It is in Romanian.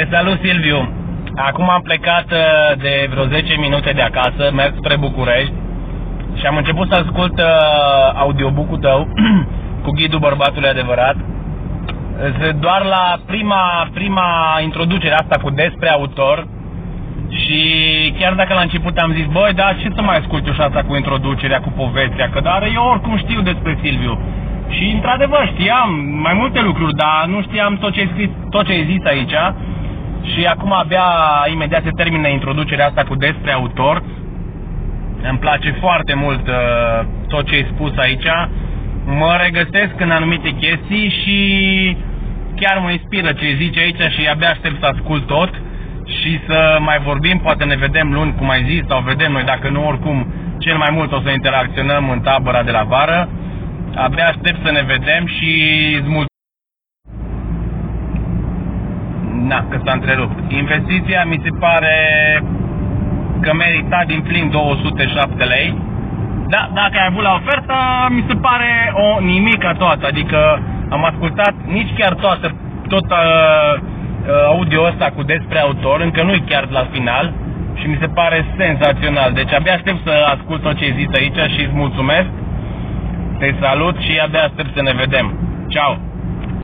Te salut, Silviu. Acum am plecat uh, de vreo 10 minute de acasă, merg spre București și am început să ascult uh, audiobook-ul tău cu ghidul bărbatului adevărat. Z- Doar la prima, prima introducere asta cu despre autor și chiar dacă la început am zis, băi, da, ce să mai ascult eu și asta cu introducerea, cu povestea, că dar eu oricum știu despre Silviu. Și într-adevăr știam mai multe lucruri, dar nu știam tot ce ai scris, tot ce ai zis aici. Și acum abia imediat se termină introducerea asta cu despre autor. Îmi place foarte mult uh, tot ce ai spus aici. Mă regăsesc în anumite chestii și chiar mă inspiră ce zici aici și abia aștept să ascult tot și să mai vorbim, poate ne vedem luni, cum ai zis, sau vedem noi, dacă nu, oricum, cel mai mult o să interacționăm în tabăra de la vară. Abia aștept să ne vedem și îți mulțumesc. Na, că s-a întrerupt. Investiția mi se pare că merita din plin 207 lei. Da, dacă ai avut la ofertă, mi se pare o nimica toată. Adică am ascultat nici chiar toată, tot uh, uh, audio ăsta cu despre autor, încă nu-i chiar la final și mi se pare senzațional. Deci abia aștept să ascult tot ce ai zis aici și îți mulțumesc. Te salut și abia aștept să ne vedem. Ciao!